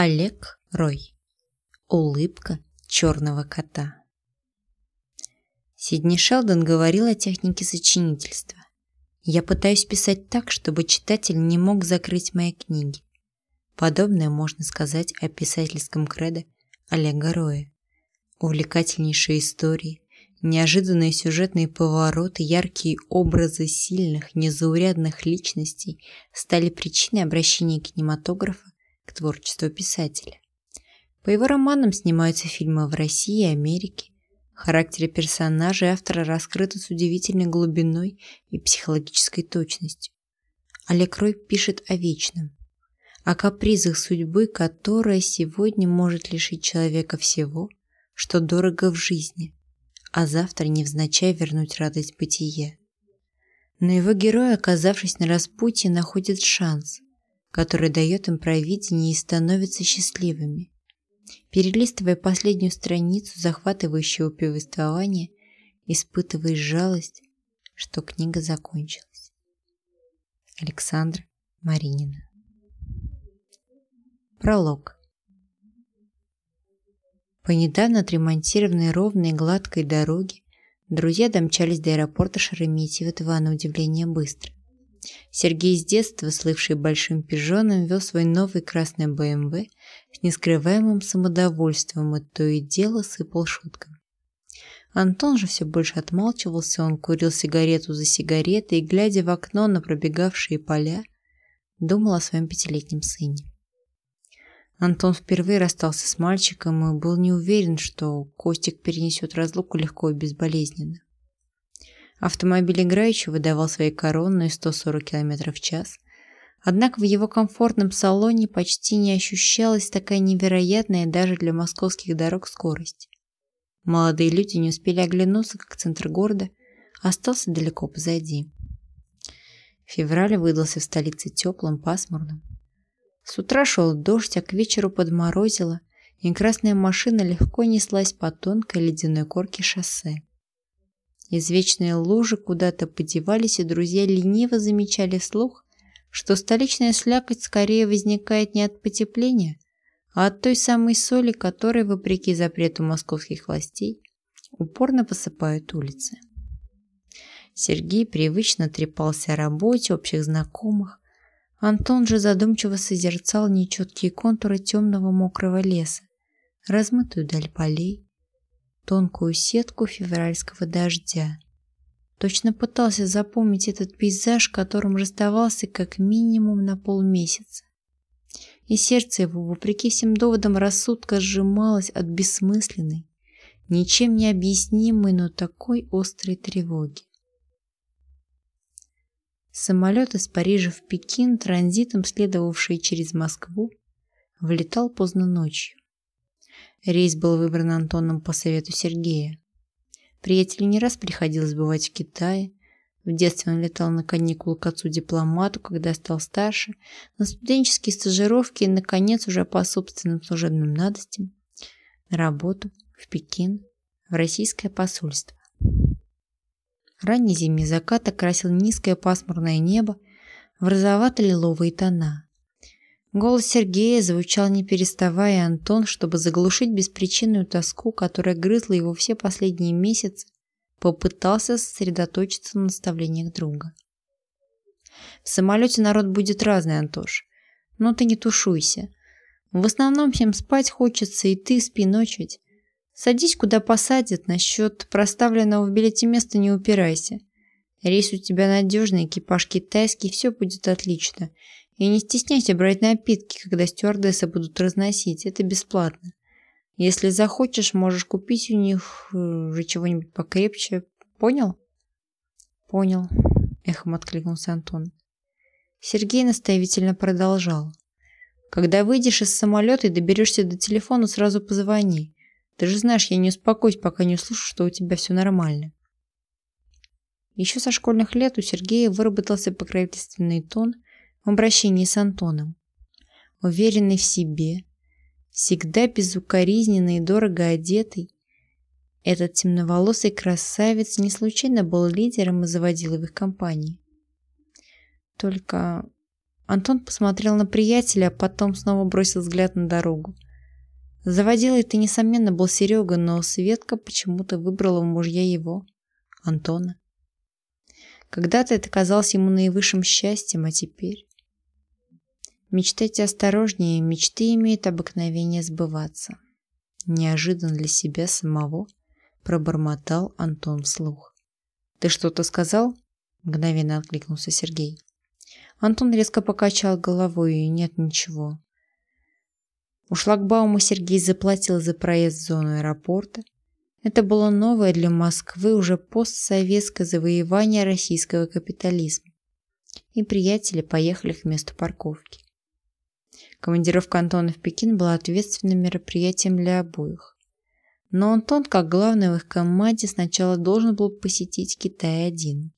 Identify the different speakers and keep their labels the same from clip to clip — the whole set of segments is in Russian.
Speaker 1: Олег Рой. Улыбка черного кота. Сидни Шелдон говорил о технике сочинительства. Я пытаюсь писать так, чтобы читатель не мог закрыть мои книги. Подобное можно сказать о писательском кредо Олега Роя. Увлекательнейшие истории, неожиданные сюжетные повороты, яркие образы сильных, незаурядных личностей стали причиной обращения кинематографа к творчеству писателя. По его романам снимаются фильмы в России и Америке. Характеры персонажей автора раскрыты с удивительной глубиной и психологической точностью. Олег Рой пишет о вечном, о капризах судьбы, которая сегодня может лишить человека всего, что дорого в жизни, а завтра невзначай вернуть радость бытия. Но его герой, оказавшись на распутье, находит шанс, который дает им провидение и становятся счастливыми. Перелистывая последнюю страницу захватывающего повествования, испытываешь жалость, что книга закончилась. Александра Маринина Пролог По недавно отремонтированной ровной гладкой дороге друзья домчались до аэропорта Шереметьево-2 на удивление быстро. Сергей с детства, слывший большим пижоном, вел свой новый красный БМВ с нескрываемым самодовольством и то и дело сыпал шутками. Антон же все больше отмалчивался, он курил сигарету за сигаретой и, глядя в окно на пробегавшие поля, думал о своем пятилетнем сыне. Антон впервые расстался с мальчиком и был не уверен, что Костик перенесет разлуку легко и безболезненно. Автомобиль играючи выдавал свои коронные 140 км в час. Однако в его комфортном салоне почти не ощущалась такая невероятная даже для московских дорог скорость. Молодые люди не успели оглянуться, как центр города остался далеко позади. Февраль выдался в столице теплым, пасмурным. С утра шел дождь, а к вечеру подморозило, и красная машина легко неслась по тонкой ледяной корке шоссе. Извечные лужи куда-то подевались, и друзья лениво замечали вслух, что столичная слякоть скорее возникает не от потепления, а от той самой соли, которой, вопреки запрету московских властей, упорно посыпают улицы. Сергей привычно трепался о работе, общих знакомых. Антон же задумчиво созерцал нечеткие контуры темного мокрого леса, размытую даль полей, тонкую сетку февральского дождя. Точно пытался запомнить этот пейзаж, которым расставался как минимум на полмесяца. И сердце его, вопреки всем доводам рассудка, сжималось от бессмысленной, ничем не объяснимой, но такой острой тревоги. Самолет из Парижа в Пекин, транзитом следовавший через Москву, влетал поздно ночью. Рейс был выбран Антоном по совету Сергея. Приятелю не раз приходилось бывать в Китае. В детстве он летал на каникулы к отцу-дипломату, когда стал старше, на студенческие стажировки и, наконец, уже по собственным служебным надостям, на работу, в Пекин, в российское посольство. Ранний зимний закат окрасил низкое пасмурное небо в розовато-лиловые тона. Голос Сергея звучал не переставая, Антон, чтобы заглушить беспричинную тоску, которая грызла его все последние месяцы, попытался сосредоточиться на наставлениях друга. В самолете народ будет разный, Антош. Но ты не тушуйся. В основном всем спать хочется, и ты спи ночевать. Садись, куда посадят, насчет проставленного в билете места не упирайся. Рейс у тебя надежный, экипаж китайский, все будет отлично. И не стесняйся брать напитки, когда стюардессы будут разносить. Это бесплатно. Если захочешь, можешь купить у них уже чего-нибудь покрепче. Понял? Понял, эхом откликнулся Антон. Сергей наставительно продолжал. Когда выйдешь из самолета и доберешься до телефона, сразу позвони. Ты же знаешь, я не успокоюсь, пока не услышу, что у тебя все нормально. Еще со школьных лет у Сергея выработался покровительственный тон – в обращении с Антоном. Уверенный в себе, всегда безукоризненный и дорого одетый, этот темноволосый красавец не случайно был лидером и заводил их компании. Только Антон посмотрел на приятеля, а потом снова бросил взгляд на дорогу. Заводила это, несомненно, был Серега, но Светка почему-то выбрала в мужья его, Антона. Когда-то это казалось ему наивысшим счастьем, а теперь... Мечтайте осторожнее, мечты имеют обыкновение сбываться. Неожиданно для себя самого пробормотал Антон вслух. «Ты что-то сказал?» Мгновенно откликнулся Сергей. Антон резко покачал головой, и нет ничего. У шлагбаума Сергей заплатил за проезд в зону аэропорта. Это было новое для Москвы уже постсоветское завоевание российского капитализма. И приятели поехали к месту парковки. Командировка Антона в Пекин была ответственным мероприятием для обоих. Но Антон, как главный в их команде, сначала должен был посетить Китай один.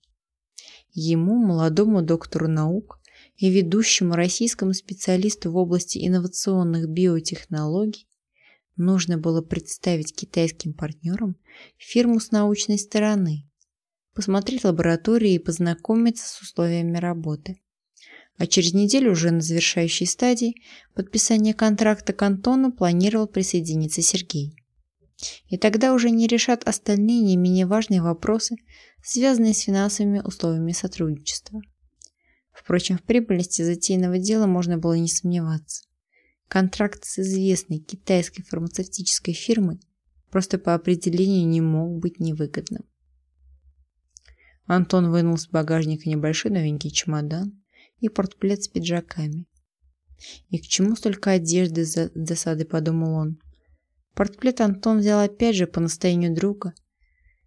Speaker 1: Ему, молодому доктору наук и ведущему российскому специалисту в области инновационных биотехнологий, нужно было представить китайским партнерам фирму с научной стороны, посмотреть лаборатории и познакомиться с условиями работы. А через неделю уже на завершающей стадии подписания контракта к Антону планировал присоединиться Сергей. И тогда уже не решат остальные не менее важные вопросы, связанные с финансовыми условиями сотрудничества. Впрочем, в прибыльности затеянного дела можно было не сомневаться. Контракт с известной китайской фармацевтической фирмой просто по определению не мог быть невыгодным. Антон вынул с багажника небольшой новенький чемодан и портплет с пиджаками. И к чему столько одежды за досадой, подумал он. Портплет Антон взял опять же по настоянию друга.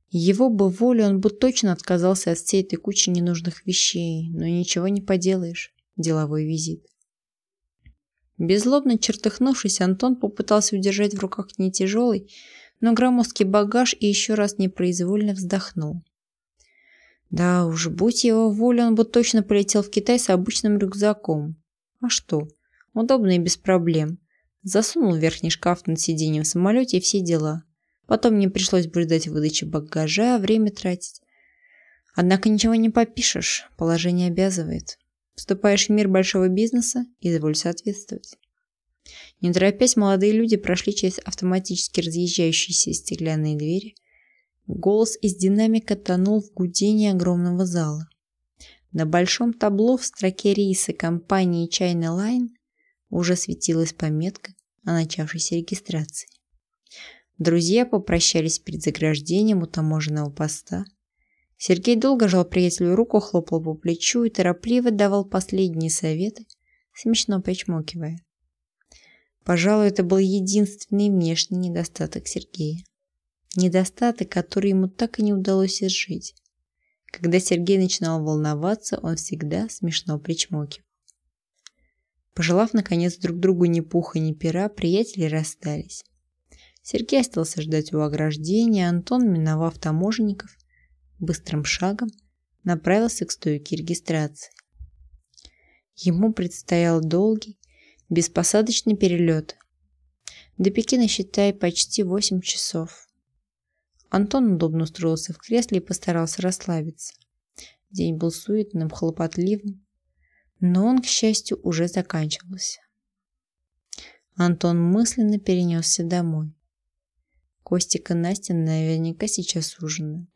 Speaker 1: Его бы волю он бы точно отказался от всей этой кучи ненужных вещей, но ничего не поделаешь. Деловой визит. Беззлобно чертыхнувшись, Антон попытался удержать в руках не тяжелый, но громоздкий багаж и еще раз непроизвольно вздохнул. Да уж, будь его воля, он бы точно полетел в Китай с обычным рюкзаком. А что? Удобно и без проблем. Засунул верхний шкаф над сиденьем в самолете и все дела. Потом мне пришлось бы ждать выдачи багажа, время тратить. Однако ничего не попишешь, положение обязывает. Вступаешь в мир большого бизнеса, изволь соответствовать. Не торопясь, молодые люди прошли через автоматически разъезжающиеся стеклянные двери. Голос из динамика тонул в гудении огромного зала. На большом табло в строке рейса компании China Line уже светилась пометка о начавшейся регистрации. Друзья попрощались перед заграждением у таможенного поста. Сергей долго жал приятелю руку, хлопал по плечу и торопливо давал последние советы, смешно причмокивая. Пожалуй, это был единственный внешний недостаток Сергея. Недостаток, который ему так и не удалось изжить. Когда Сергей начинал волноваться, он всегда смешно причмокивал. Пожелав, наконец, друг другу ни пуха, ни пера, приятели расстались. Сергей остался ждать у ограждения, Антон, миновав таможенников, быстрым шагом направился к стойке регистрации. Ему предстоял долгий, беспосадочный перелет. До Пекина, считай, почти 8 часов. Антон удобно устроился в кресле и постарался расслабиться. День был суетным, хлопотливым, но он, к счастью, уже заканчивался. Антон мысленно перенесся домой. Костик и Настя наверняка сейчас ужинают.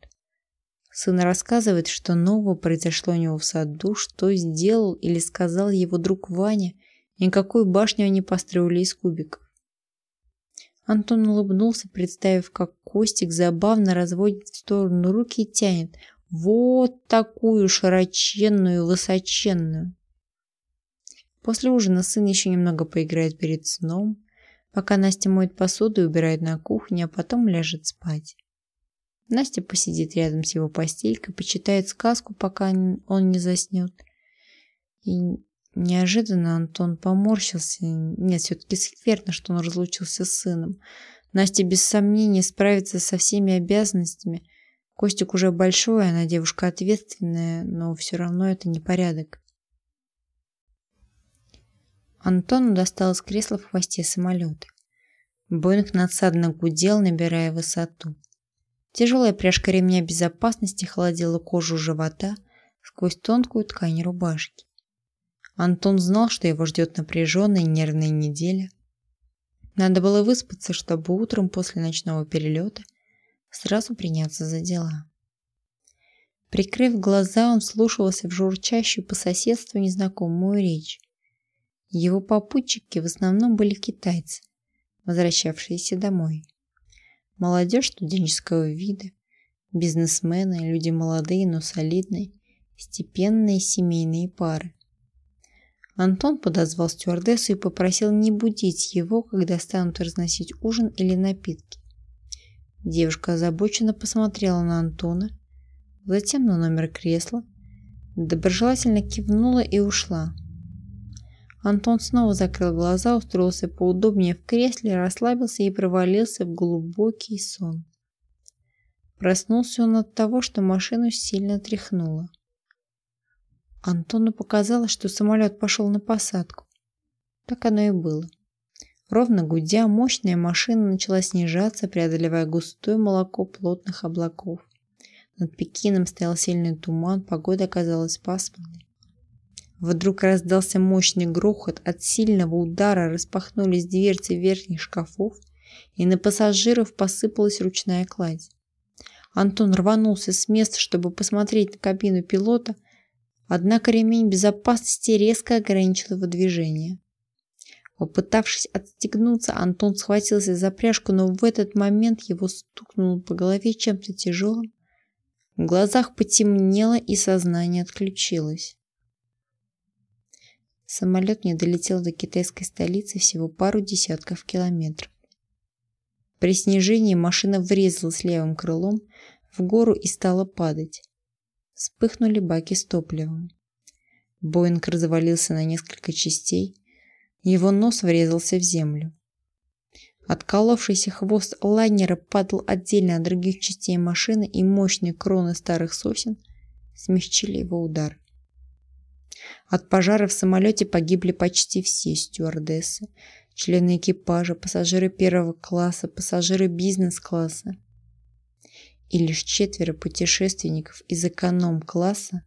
Speaker 1: Сын рассказывает, что нового произошло у него в саду, что сделал или сказал его друг Ваня, и какую башню они построили из кубиков. Антон улыбнулся, представив, как Костик забавно разводит в сторону руки и тянет вот такую широченную, высоченную. После ужина сын еще немного поиграет перед сном, пока Настя моет посуду и убирает на кухне, а потом ляжет спать. Настя посидит рядом с его постелькой, почитает сказку, пока он не заснет. И неожиданно Антон поморщился. Нет, все-таки скверно, что он разлучился с сыном. Настя без сомнения справится со всеми обязанностями. Костик уже большой, она девушка ответственная, но все равно это непорядок. Антону достал из кресла в хвосте самолета. Боинг надсадно гудел, набирая высоту. Тяжелая пряжка ремня безопасности холодила кожу живота сквозь тонкую ткань рубашки. Антон знал, что его ждет напряженная нервная неделя. Надо было выспаться, чтобы утром после ночного перелета сразу приняться за дела. Прикрыв глаза, он вслушивался в журчащую по соседству незнакомую речь. Его попутчики в основном были китайцы, возвращавшиеся домой. Молодежь студенческого вида, бизнесмены, люди молодые, но солидные, степенные семейные пары. Антон подозвал стюардессу и попросил не будить его, когда станут разносить ужин или напитки. Девушка озабоченно посмотрела на Антона, затем на номер кресла, доброжелательно кивнула и ушла. Антон снова закрыл глаза, устроился поудобнее в кресле, расслабился и провалился в глубокий сон. Проснулся он от того, что машину сильно тряхнуло. Антону показалось, что самолет пошел на посадку. Так оно и было. Ровно гудя, мощная машина начала снижаться, преодолевая густое молоко плотных облаков. Над Пекином стоял сильный туман, погода оказалась пасмурной. Вдруг раздался мощный грохот, от сильного удара распахнулись дверцы верхних шкафов, и на пассажиров посыпалась ручная кладь. Антон рванулся с места, чтобы посмотреть на кабину пилота, Однако ремень безопасности резко ограничил его движение. Попытавшись отстегнуться, Антон схватился за пряжку, но в этот момент его стукнуло по голове чем-то тяжелым. В глазах потемнело и сознание отключилось. Самолет не долетел до китайской столицы всего пару десятков километров. При снижении машина врезалась левым крылом в гору и стала падать. Вспыхнули баки с топливом. Боинг развалился на несколько частей. Его нос врезался в землю. Отколовшийся хвост лайнера падал отдельно от других частей машины, и мощные кроны старых сосен смягчили его удар. От пожара в самолете погибли почти все стюардессы, члены экипажа, пассажиры первого класса, пассажиры бизнес-класса и лишь четверо путешественников из эконом-класса,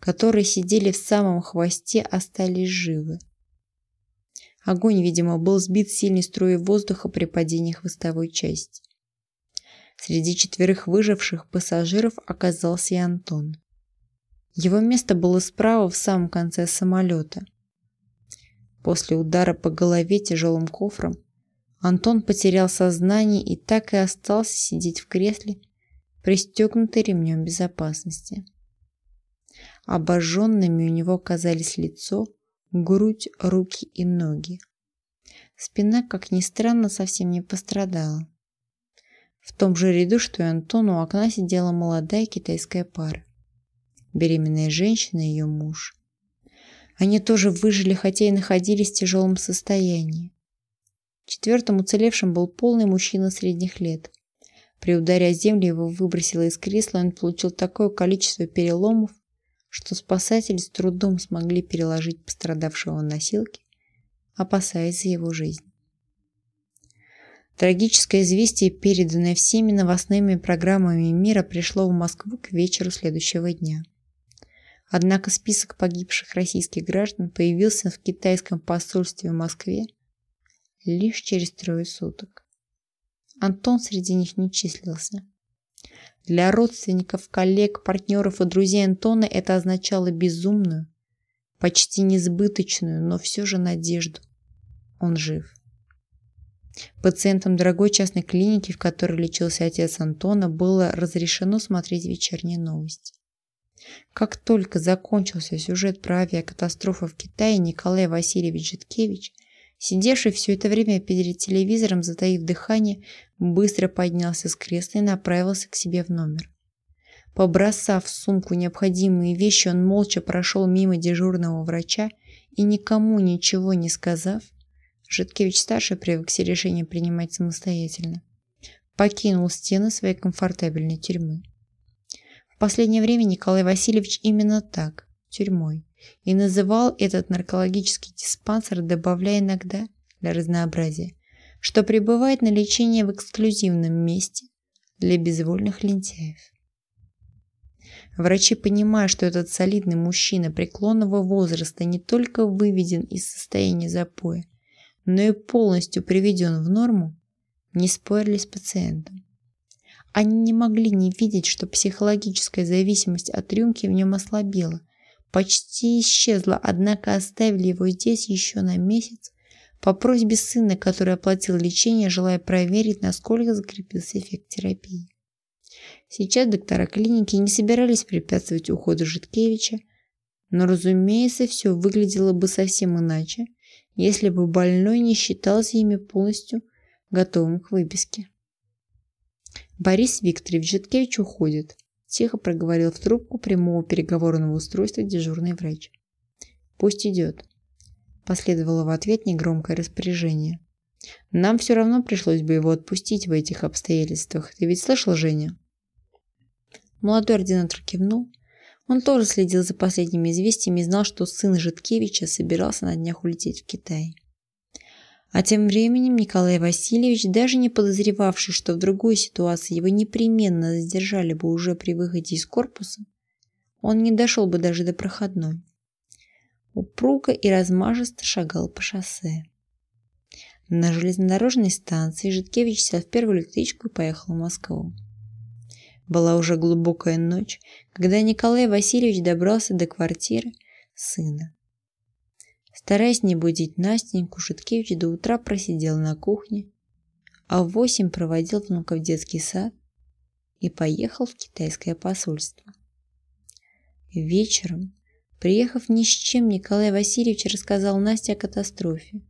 Speaker 1: которые сидели в самом хвосте, остались живы. Огонь, видимо, был сбит сильной струей воздуха при падении хвостовой части. Среди четверых выживших пассажиров оказался и Антон. Его место было справа в самом конце самолета. После удара по голове тяжелым кофром Антон потерял сознание и так и остался сидеть в кресле, пристегнутый ремнем безопасности. Обожженными у него оказались лицо, грудь, руки и ноги. Спина, как ни странно, совсем не пострадала. В том же ряду, что и Антон, у окна сидела молодая китайская пара. Беременная женщина и ее муж. Они тоже выжили, хотя и находились в тяжелом состоянии. Четвертым уцелевшим был полный мужчина средних лет. При ударе о землю его выбросило из кресла, он получил такое количество переломов, что спасатели с трудом смогли переложить пострадавшего на носилки, опасаясь за его жизнь. Трагическое известие, переданное всеми новостными программами мира, пришло в Москву к вечеру следующего дня. Однако список погибших российских граждан появился в китайском посольстве в Москве лишь через трое суток. Антон среди них не числился. Для родственников, коллег, партнеров и друзей Антона это означало безумную, почти несбыточную, но все же надежду. Он жив. Пациентам дорогой частной клиники, в которой лечился отец Антона, было разрешено смотреть вечерние новости. Как только закончился сюжет про авиакатастрофу в Китае, Николай Васильевич Житкевич – Сидевший все это время перед телевизором, затаив дыхание, быстро поднялся с кресла и направился к себе в номер. Побросав в сумку необходимые вещи, он молча прошел мимо дежурного врача и, никому ничего не сказав, Житкевич-старший привык все решения принимать самостоятельно, покинул стены своей комфортабельной тюрьмы. В последнее время Николай Васильевич именно так, тюрьмой, и называл этот наркологический диспансер, добавляя иногда, для разнообразия, что пребывает на лечении в эксклюзивном месте для безвольных лентяев. Врачи, понимая, что этот солидный мужчина преклонного возраста не только выведен из состояния запоя, но и полностью приведен в норму, не спорили с пациентом. Они не могли не видеть, что психологическая зависимость от рюмки в нем ослабела, почти исчезла, однако оставили его здесь еще на месяц по просьбе сына, который оплатил лечение, желая проверить, насколько закрепился эффект терапии. Сейчас доктора клиники не собирались препятствовать уходу Житкевича, но, разумеется, все выглядело бы совсем иначе, если бы больной не считался ими полностью готовым к выписке. Борис Викторович Житкевич уходит, тихо проговорил в трубку прямого переговорного устройства дежурный врач. Пусть идет. Последовало в ответ негромкое распоряжение. Нам все равно пришлось бы его отпустить в этих обстоятельствах. Ты ведь слышал, Женя? Молодой ординатор кивнул. Он тоже следил за последними известиями и знал, что сын Житкевича собирался на днях улететь в Китай. А тем временем Николай Васильевич, даже не подозревавший, что в другой ситуации его непременно задержали бы уже при выходе из корпуса, он не дошел бы даже до проходной. Упруго и размажисто шагал по шоссе. На железнодорожной станции Житкевич сел в первую электричку и поехал в Москву. Была уже глубокая ночь, когда Николай Васильевич добрался до квартиры сына. Стараясь не будить Настеньку, Шуткевич до утра просидел на кухне, а в восемь проводил внука в детский сад и поехал в китайское посольство. Вечером, приехав ни с чем, Николай Васильевич рассказал Насте о катастрофе.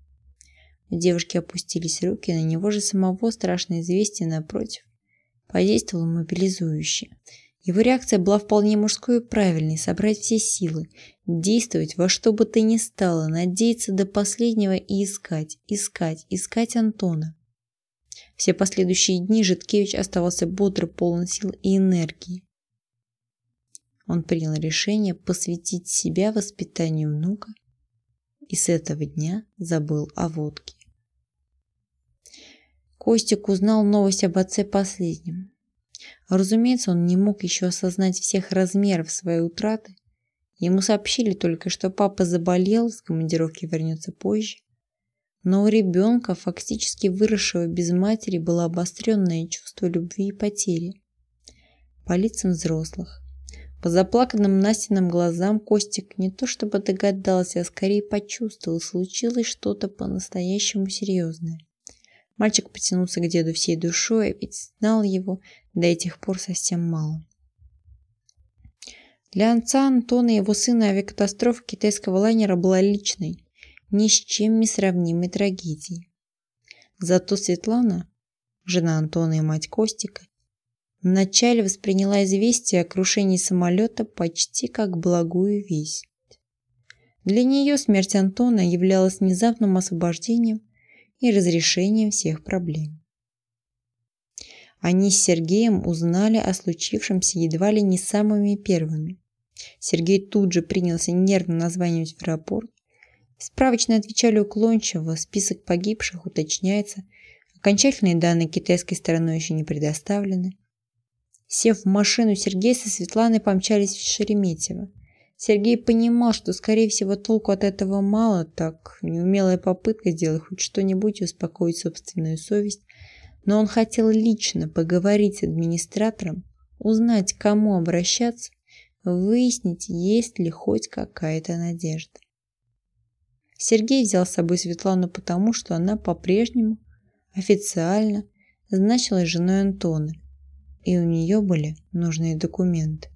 Speaker 1: У девушки опустились руки, на него же самого страшное известие напротив подействовало мобилизующе – его реакция была вполне мужской и правильной – собрать все силы, действовать во что бы то ни стало, надеяться до последнего и искать, искать, искать Антона. Все последующие дни Житкевич оставался бодро, полон сил и энергии. Он принял решение посвятить себя воспитанию внука и с этого дня забыл о водке. Костик узнал новость об отце последним. Разумеется, он не мог еще осознать всех размеров своей утраты. Ему сообщили только, что папа заболел, с командировки вернется позже. Но у ребенка, фактически выросшего без матери, было обостренное чувство любви и потери. По лицам взрослых. По заплаканным Настиным глазам Костик не то чтобы догадался, а скорее почувствовал, случилось что-то по-настоящему серьезное. Мальчик потянулся к деду всей душой, ведь знал его до этих пор совсем мало. Для отца Антона и его сына авиакатастрофа китайского лайнера была личной, ни с чем не сравнимой трагедией. Зато Светлана, жена Антона и мать Костика, вначале восприняла известие о крушении самолета почти как благую весть. Для нее смерть Антона являлась внезапным освобождением и разрешением всех проблем. Они с Сергеем узнали о случившемся едва ли не самыми первыми. Сергей тут же принялся нервно названивать в аэропорт. Справочно отвечали уклончиво, список погибших уточняется, окончательные данные китайской стороной еще не предоставлены. Сев в машину, Сергей со Светланой помчались в Шереметьево. Сергей понимал, что, скорее всего, толку от этого мало, так неумелая попытка сделать хоть что-нибудь и успокоить собственную совесть, но он хотел лично поговорить с администратором, узнать, к кому обращаться, выяснить, есть ли хоть какая-то надежда. Сергей взял с собой Светлану потому, что она по-прежнему официально значилась женой Антона, и у нее были нужные документы.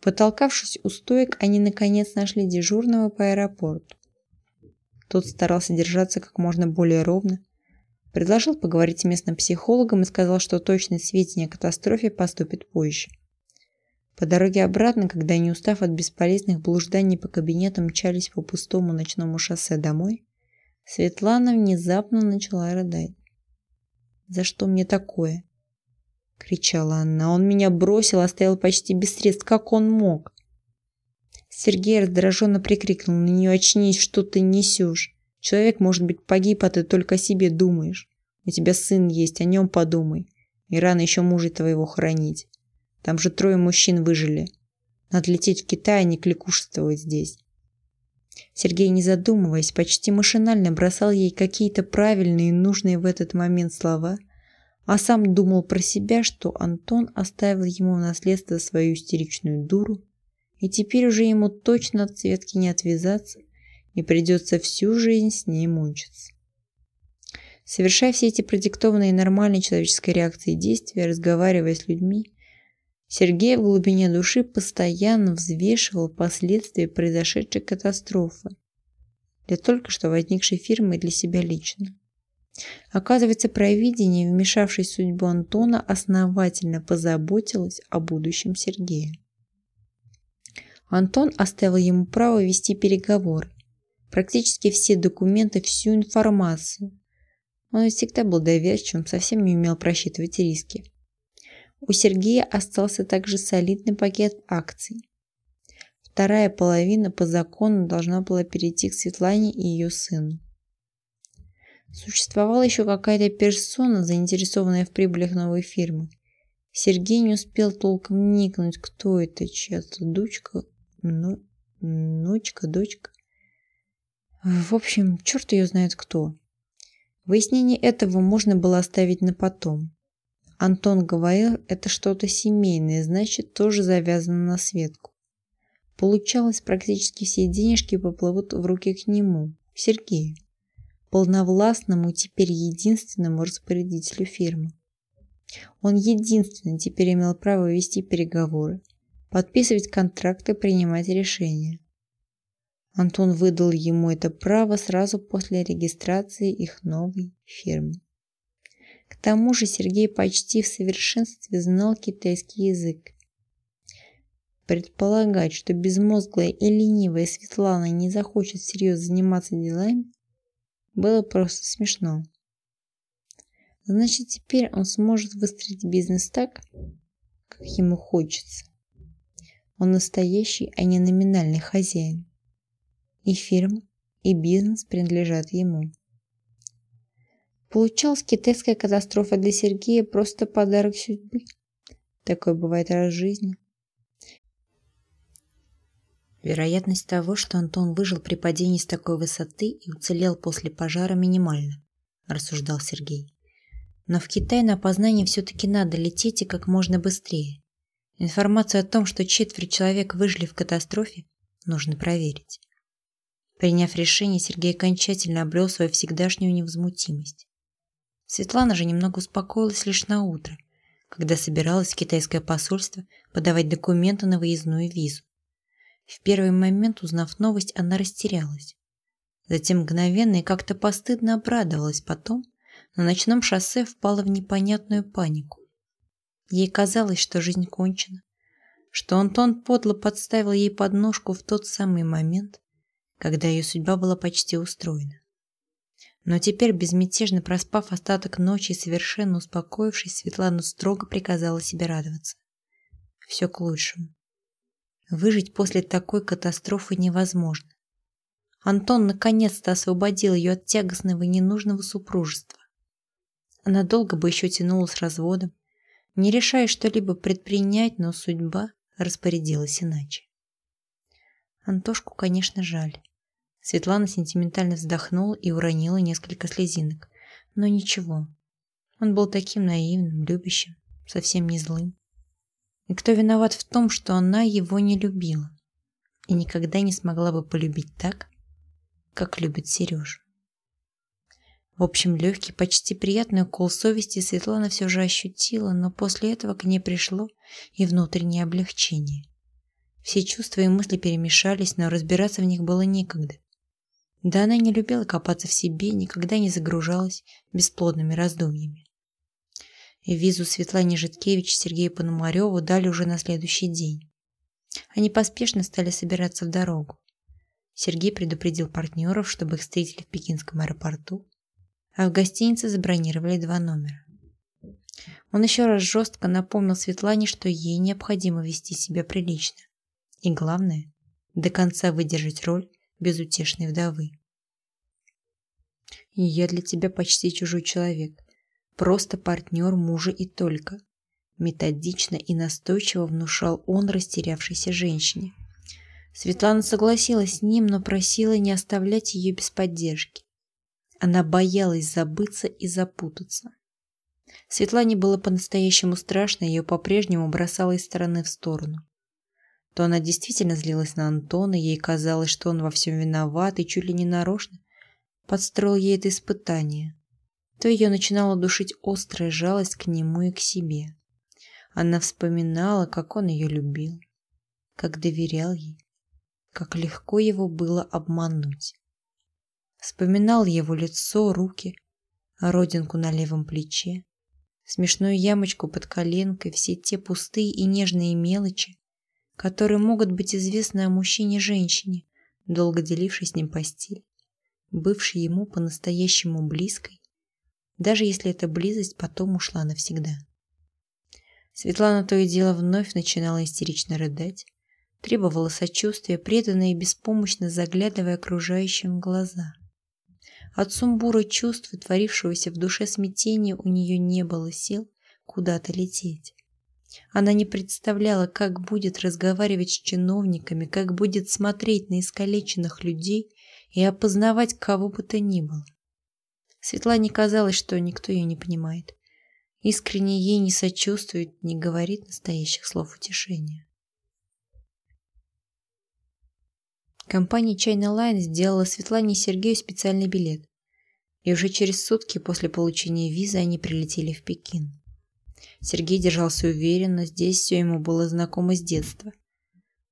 Speaker 1: Потолкавшись у стоек, они наконец нашли дежурного по аэропорту. Тот старался держаться как можно более ровно, предложил поговорить с местным психологом и сказал, что точные сведения о катастрофе поступят позже. По дороге обратно, когда они, устав от бесполезных блужданий по кабинетам, мчались по пустому ночному шоссе домой, Светлана внезапно начала рыдать. «За что мне такое?» — кричала она. «Он меня бросил, оставил почти без средств. Как он мог?» Сергей раздраженно прикрикнул на нее. «Очнись, что ты несешь? Человек, может быть, погиб, а ты только о себе думаешь. У тебя сын есть, о нем подумай. И рано еще мужа твоего хоронить. Там же трое мужчин выжили. Надо лететь в Китай, а не кликушествовать здесь. Сергей, не задумываясь, почти машинально бросал ей какие-то правильные и нужные в этот момент слова, а сам думал про себя, что Антон оставил ему в наследство свою истеричную дуру, и теперь уже ему точно от Светки не отвязаться, и придется всю жизнь с ней мучиться. Совершая все эти продиктованные нормальной человеческой реакцией действия, разговаривая с людьми, Сергей в глубине души постоянно взвешивал последствия произошедшей катастрофы для только что возникшей фирмы и для себя лично. Оказывается, провидение, вмешавшись в судьбу Антона, основательно позаботилось о будущем Сергея. Антон оставил ему право вести переговоры, практически все документы, всю информацию. Он всегда был доверчивым, совсем не умел просчитывать риски. У Сергея остался также солидный пакет акций. Вторая половина по закону должна была перейти к Светлане и ее сыну. Существовала еще какая-то персона, заинтересованная в прибылях новой фирмы. Сергей не успел толком никнуть, кто это, чья-то дочка, ну, ночка, дочка. В общем, черт ее знает кто. Выяснение этого можно было оставить на потом. Антон говорил, это что-то семейное, значит, тоже завязано на Светку. Получалось, практически все денежки поплывут в руки к нему, к Сергею, полновластному теперь единственному распорядителю фирмы. Он единственный теперь имел право вести переговоры, подписывать контракты, принимать решения. Антон выдал ему это право сразу после регистрации их новой фирмы. К тому же Сергей почти в совершенстве знал китайский язык. Предполагать, что безмозглая и ленивая Светлана не захочет всерьез заниматься делами, было просто смешно. Значит, теперь он сможет выстроить бизнес так, как ему хочется. Он настоящий, а не номинальный хозяин. И фирма, и бизнес принадлежат ему. Получалось, китайская катастрофа для Сергея просто подарок судьбы. Такое бывает раз в жизни. Вероятность того, что Антон выжил при падении с такой высоты и уцелел после пожара, минимальна, рассуждал Сергей. Но в Китай на опознание все-таки надо лететь и как можно быстрее. Информацию о том, что четверть человек выжили в катастрофе, нужно проверить. Приняв решение, Сергей окончательно обрел свою всегдашнюю невозмутимость. Светлана же немного успокоилась лишь на утро, когда собиралась в китайское посольство подавать документы на выездную визу. В первый момент, узнав новость, она растерялась. Затем мгновенно и как-то постыдно обрадовалась потом, на ночном шоссе впала в непонятную панику. Ей казалось, что жизнь кончена, что Антон подло подставил ей подножку в тот самый момент, когда ее судьба была почти устроена. Но теперь, безмятежно проспав остаток ночи и совершенно успокоившись, Светлана строго приказала себе радоваться. Все к лучшему. Выжить после такой катастрофы невозможно. Антон наконец-то освободил ее от тягостного и ненужного супружества. Она долго бы еще тянула с разводом, не решая что-либо предпринять, но судьба распорядилась иначе. Антошку, конечно, жаль. Светлана сентиментально вздохнула и уронила несколько слезинок. Но ничего. Он был таким наивным, любящим, совсем не злым. И кто виноват в том, что она его не любила и никогда не смогла бы полюбить так, как любит Сережа? В общем, легкий, почти приятный укол совести Светлана все же ощутила, но после этого к ней пришло и внутреннее облегчение. Все чувства и мысли перемешались, но разбираться в них было некогда. Да она не любила копаться в себе, никогда не загружалась бесплодными раздумьями. Визу Светлане Житкевич и Сергею Пономареву дали уже на следующий день. Они поспешно стали собираться в дорогу. Сергей предупредил партнеров, чтобы их встретили в пекинском аэропорту, а в гостинице забронировали два номера. Он еще раз жестко напомнил Светлане, что ей необходимо вести себя прилично. И главное, до конца выдержать роль безутешной вдовы. «Я для тебя почти чужой человек, просто партнер мужа и только. Методично и настойчиво внушал он растерявшейся женщине. Светлана согласилась с ним, но просила не оставлять ее без поддержки. Она боялась забыться и запутаться. Светлане было по-настоящему страшно, ее по-прежнему бросало из стороны в сторону. То она действительно злилась на Антона, ей казалось, что он во всем виноват и чуть ли не нарочно подстроил ей это испытание. То ее начинала душить острая жалость к нему и к себе. Она вспоминала, как он ее любил, как доверял ей, как легко его было обмануть. Вспоминал его лицо, руки, родинку на левом плече, смешную ямочку под коленкой, все те пустые и нежные мелочи, которые могут быть известны о мужчине-женщине, долго делившей с ним постель, бывшей ему по-настоящему близкой, даже если эта близость потом ушла навсегда. Светлана то и дело вновь начинала истерично рыдать, требовала сочувствия, преданно и беспомощно заглядывая окружающим в глаза. От сумбура чувств творившегося в душе смятения у нее не было сил куда-то лететь. Она не представляла, как будет разговаривать с чиновниками, как будет смотреть на искалеченных людей и опознавать кого бы то ни было. Светлане казалось, что никто ее не понимает. Искренне ей не сочувствует, не говорит настоящих слов утешения. Компания China Line сделала Светлане и Сергею специальный билет. И уже через сутки после получения визы они прилетели в Пекин. Сергей держался уверенно, здесь все ему было знакомо с детства.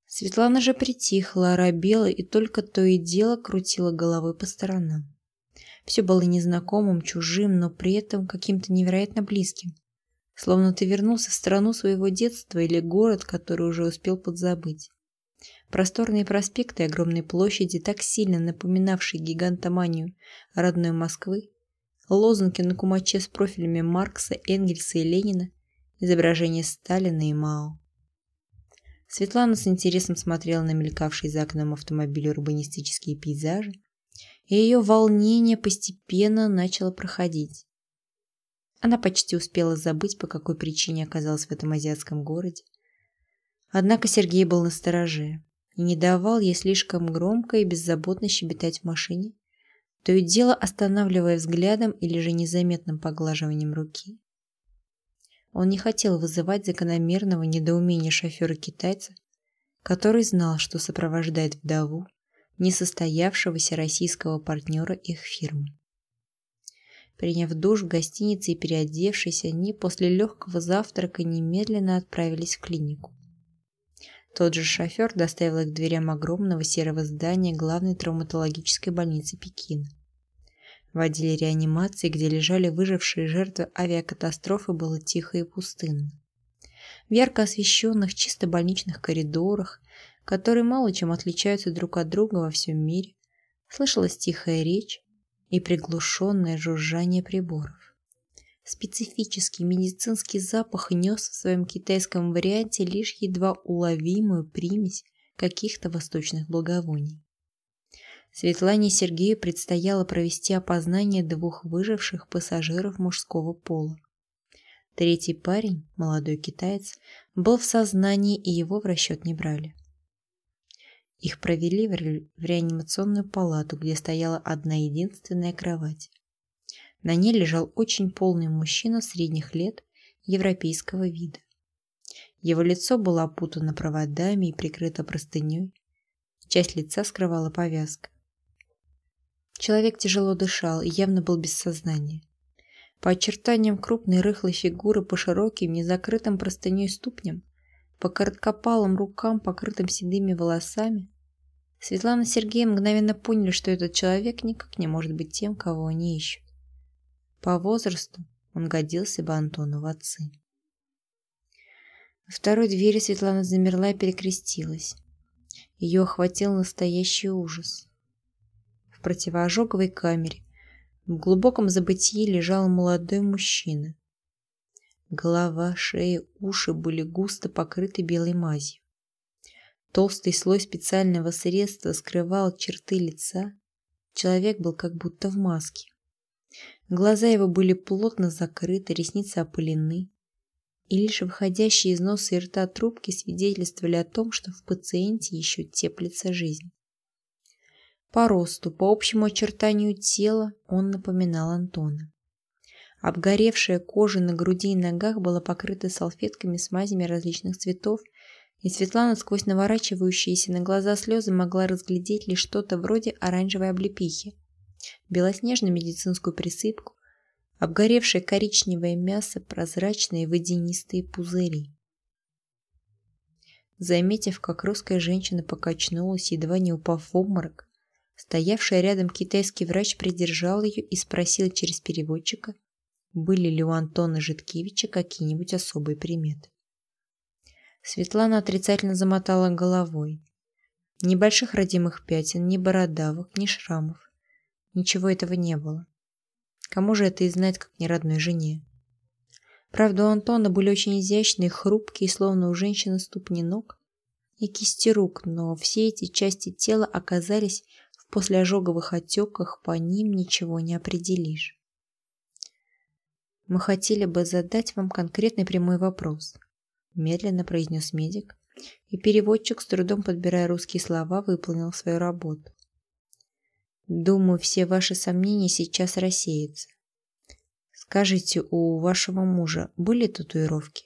Speaker 1: Светлана же притихла, оробела и только то и дело крутила головой по сторонам. Все было незнакомым, чужим, но при этом каким-то невероятно близким. Словно ты вернулся в страну своего детства или город, который уже успел подзабыть. Просторные проспекты и огромные площади, так сильно напоминавшие гигантоманию родной Москвы, лозунги на кумаче с профилями Маркса, Энгельса и Ленина, изображения Сталина и Мао. Светлана с интересом смотрела на мелькавшие за окном автомобиля урбанистические пейзажи, и ее волнение постепенно начало проходить. Она почти успела забыть, по какой причине оказалась в этом азиатском городе. Однако Сергей был настороже и не давал ей слишком громко и беззаботно щебетать в машине, то и дело останавливая взглядом или же незаметным поглаживанием руки. Он не хотел вызывать закономерного недоумения шофера-китайца, который знал, что сопровождает вдову, несостоявшегося российского партнера их фирмы. Приняв душ в гостинице и переодевшись, они после легкого завтрака немедленно отправились в клинику. Тот же шофер доставил их к дверям огромного серого здания главной травматологической больницы Пекина. В отделе реанимации, где лежали выжившие жертвы авиакатастрофы, было тихо и пустынно. В ярко освещенных, чисто больничных коридорах, которые мало чем отличаются друг от друга во всем мире, слышалась тихая речь и приглушенное жужжание приборов. Специфический медицинский запах нес в своем китайском варианте лишь едва уловимую примесь каких-то восточных благовоний. Светлане Сергею предстояло провести опознание двух выживших пассажиров мужского пола. Третий парень, молодой китаец, был в сознании и его в расчет не брали. Их провели в реанимационную палату, где стояла одна единственная кровать. На ней лежал очень полный мужчина средних лет европейского вида. Его лицо было опутано проводами и прикрыто простыней. Часть лица скрывала повязка. Человек тяжело дышал и явно был без сознания. По очертаниям крупной рыхлой фигуры, по широким, незакрытым простыней ступням, по короткопалым рукам, покрытым седыми волосами, Светлана и Сергей мгновенно поняли, что этот человек никак не может быть тем, кого они ищут. По возрасту он годился бы Антону в отцы. Во второй двери Светлана замерла и перекрестилась. Ее охватил настоящий ужас в противоожоговой камере. В глубоком забытии лежал молодой мужчина. Голова, шея, уши были густо покрыты белой мазью. Толстый слой специального средства скрывал черты лица. Человек был как будто в маске. Глаза его были плотно закрыты, ресницы опылены. и лишь выходящие из носа и рта трубки свидетельствовали о том, что в пациенте еще теплится жизнь. По росту, по общему очертанию тела он напоминал Антона. Обгоревшая кожа на груди и ногах была покрыта салфетками с мазями различных цветов, и Светлана сквозь наворачивающиеся на глаза слезы могла разглядеть лишь что-то вроде оранжевой облепихи, белоснежную медицинскую присыпку, обгоревшее коричневое мясо, прозрачные водянистые пузыри. Заметив, как русская женщина покачнулась, едва не упав в обморок, стоявший рядом китайский врач придержал ее и спросил через переводчика, были ли у Антона Житкевича какие-нибудь особые приметы. Светлана отрицательно замотала головой. Ни больших родимых пятен, ни бородавок, ни шрамов. Ничего этого не было. Кому же это и знать, как не родной жене? Правда, у Антона были очень изящные, хрупкие, словно у женщины ступни ног и кисти рук, но все эти части тела оказались в послеожоговых отеках, по ним ничего не определишь. Мы хотели бы задать вам конкретный прямой вопрос –— медленно произнес медик, и переводчик, с трудом подбирая русские слова, выполнил свою работу. «Думаю, все ваши сомнения сейчас рассеются. Скажите, у вашего мужа были татуировки?»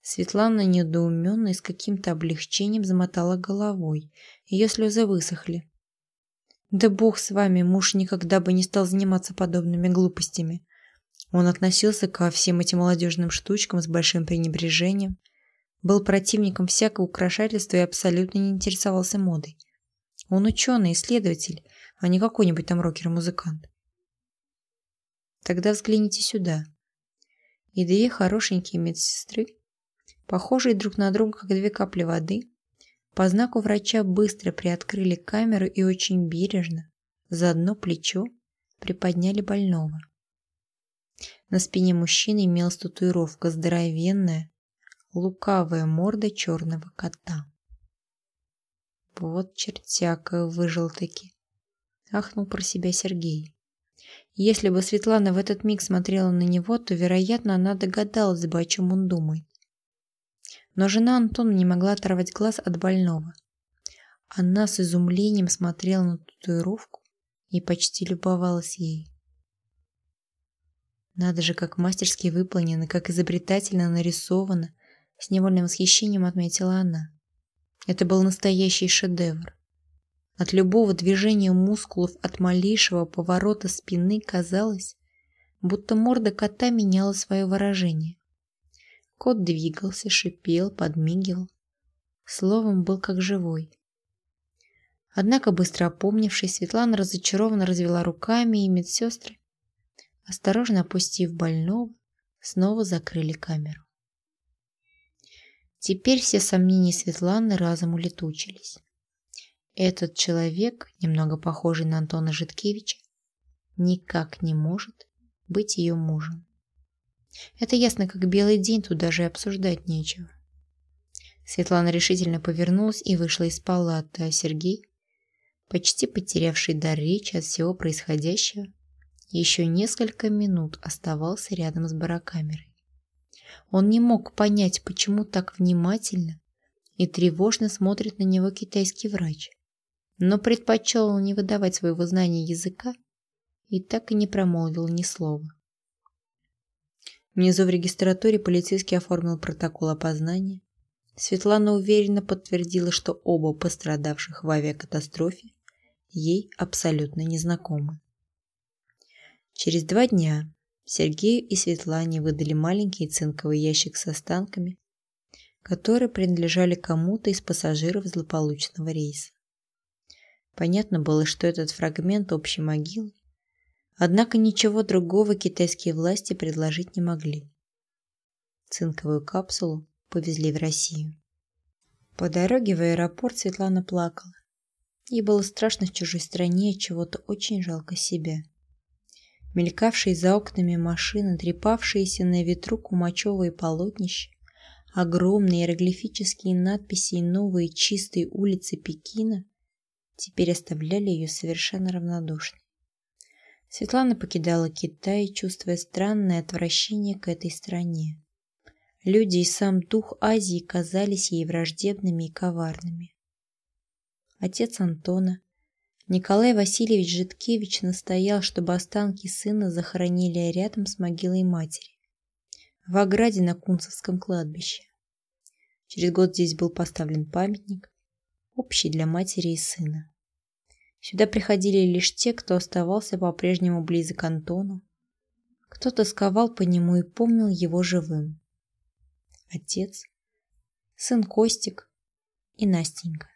Speaker 1: Светлана недоуменно и с каким-то облегчением замотала головой. Ее слезы высохли. «Да бог с вами, муж никогда бы не стал заниматься подобными глупостями. Он относился ко всем этим молодежным штучкам с большим пренебрежением, был противником всякого украшательства и абсолютно не интересовался модой. Он ученый, исследователь, а не какой-нибудь там рокер-музыкант. Тогда взгляните сюда. И две хорошенькие медсестры, похожие друг на друга, как две капли воды, по знаку врача быстро приоткрыли камеру и очень бережно, за одно плечо, приподняли больного. На спине мужчины имелась татуировка здоровенная, лукавая морда черного кота. Вот чертяка выжил таки. Ахнул про себя Сергей. Если бы Светлана в этот миг смотрела на него, то, вероятно, она догадалась бы, о чем он думает. Но жена Антона не могла оторвать глаз от больного. Она с изумлением смотрела на татуировку и почти любовалась ей. Надо же, как мастерски выполнено, как изобретательно нарисовано, с невольным восхищением отметила она. Это был настоящий шедевр. От любого движения мускулов, от малейшего поворота спины казалось, будто морда кота меняла свое выражение. Кот двигался, шипел, подмигивал. Словом, был как живой. Однако, быстро опомнившись, Светлана разочарованно развела руками, и медсестры, Осторожно опустив больного, снова закрыли камеру. Теперь все сомнения Светланы разом улетучились. Этот человек, немного похожий на Антона Житкевича, никак не может быть ее мужем. Это ясно, как белый день, тут даже обсуждать нечего. Светлана решительно повернулась и вышла из палаты, а Сергей, почти потерявший дар речи от всего происходящего, еще несколько минут оставался рядом с барокамерой. Он не мог понять, почему так внимательно и тревожно смотрит на него китайский врач, но предпочел не выдавать своего знания языка и так и не промолвил ни слова. Внизу в регистратуре полицейский оформил протокол опознания. Светлана уверенно подтвердила, что оба пострадавших в авиакатастрофе ей абсолютно незнакомы. Через два дня Сергею и Светлане выдали маленький цинковый ящик с останками, которые принадлежали кому-то из пассажиров злополучного рейса. Понятно было, что этот фрагмент общей могилы, однако ничего другого китайские власти предложить не могли. Цинковую капсулу повезли в Россию. По дороге в аэропорт Светлана плакала. Ей было страшно в чужой стране и чего-то очень жалко себя мелькавшие за окнами машины, трепавшиеся на ветру кумачевые полотнища, огромные иероглифические надписи и новые чистые улицы Пекина теперь оставляли ее совершенно равнодушной. Светлана покидала Китай, чувствуя странное отвращение к этой стране. Люди и сам дух Азии казались ей враждебными и коварными. Отец Антона, Николай Васильевич Житкевич настоял, чтобы останки сына захоронили рядом с могилой матери, в ограде на Кунцевском кладбище. Через год здесь был поставлен памятник, общий для матери и сына. Сюда приходили лишь те, кто оставался по-прежнему близок Антону, кто тосковал по нему и помнил его живым. Отец, сын Костик и Настенька.